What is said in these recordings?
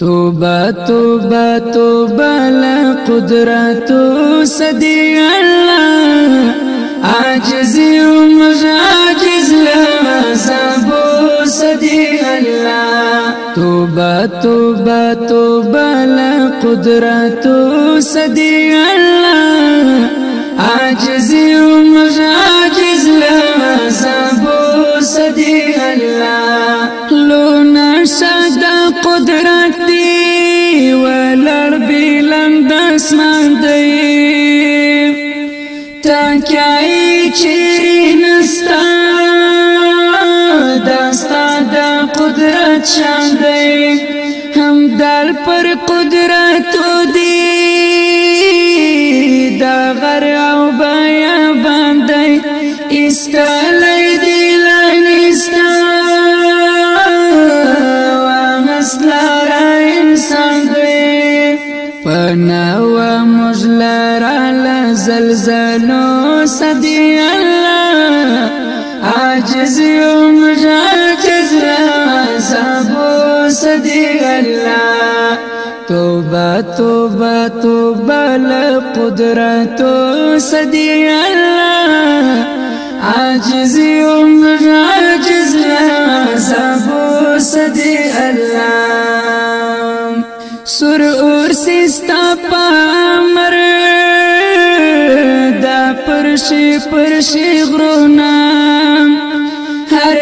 توبه توبه توبه لقدرت سدي الله عاجز يوم عاجز لا سبو سدي الله توبه توبه توبه لقدرت سدي الله عاجز يوم تکای چیرې نستا؟ داستا د قدرت شان دی. هم در پر قدرت دی. دا غر او بیا باندې استلای دی لنستا واسلار انسان دی. پنا و مجلر علی زلزل عاجز يوم عاجز سبو صدي الله. توبه توبه توبه لقدرت صدي الله. عاجز يوم عاجز سبو صدي الله. سر اور سستا پامر دا پرشي پرشي غرونا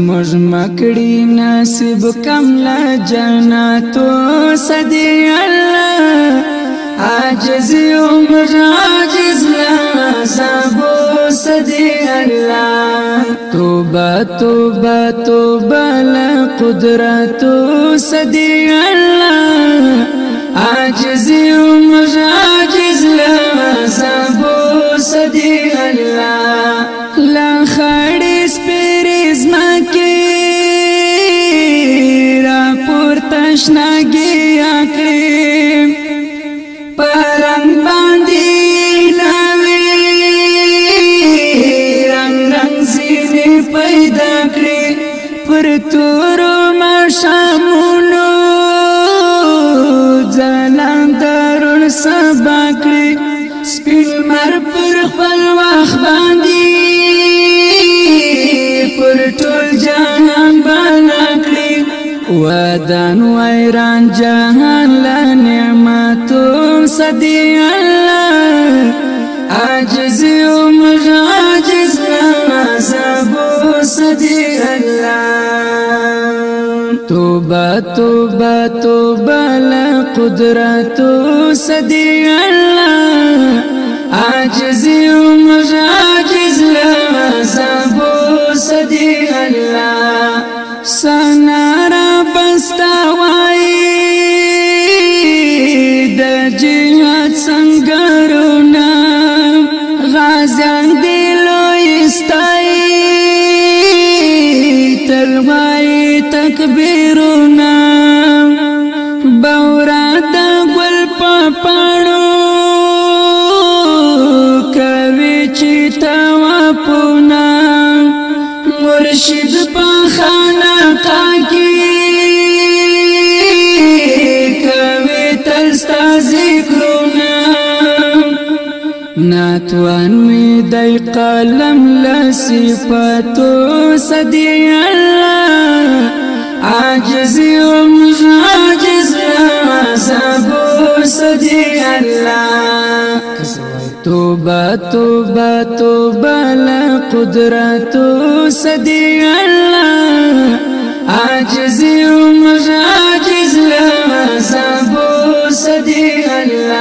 زموږ مکړی نصیب کملا جناتو سدی الله عاجز عمر عاجز لا سبو سدی الله توبه توبه توبه لا قدرت سدی الله عاجز عمر عاجز لا ودان ویران جهان لا نعمتو صدی الله عاجز عمر عاجز سبو صدی الله توبة توبة توبة لقدرت صدی الله نرمای تکبیرونه باورا د ګل په پاړ ناتوان می دای قلم عاجز يوم عاجز سبو سدی الله. توبه توبه توبه لقدرت سدي الله. عاجز عمر عاجز لا سبو سدي الله.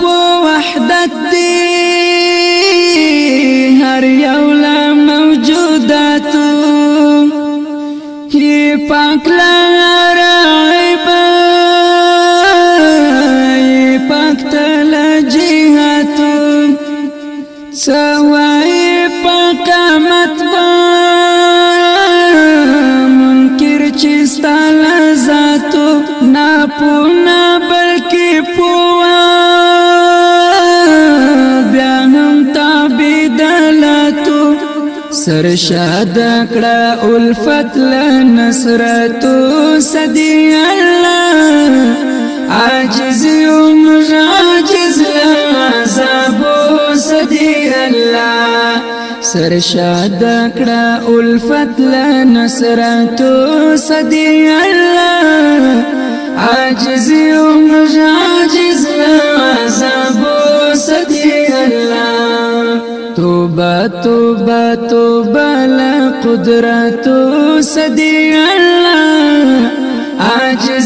په وحدت دی هر یو لا موجودات هي پاک لار عیب پاک تل جهات سوای پاک مت منکر چیستا لذاتو نا پونا بلکی پونا سرشاد کړه الفت لنصرت سدي الله عاجز يوم عاجز لعذاب سدي الله. سرشاد کړه الفت لنصرت سدي الله عاجز يوم عاجز لعذاب سدي الله توبه توبه توبه لا قدرت سدي الله. عاجز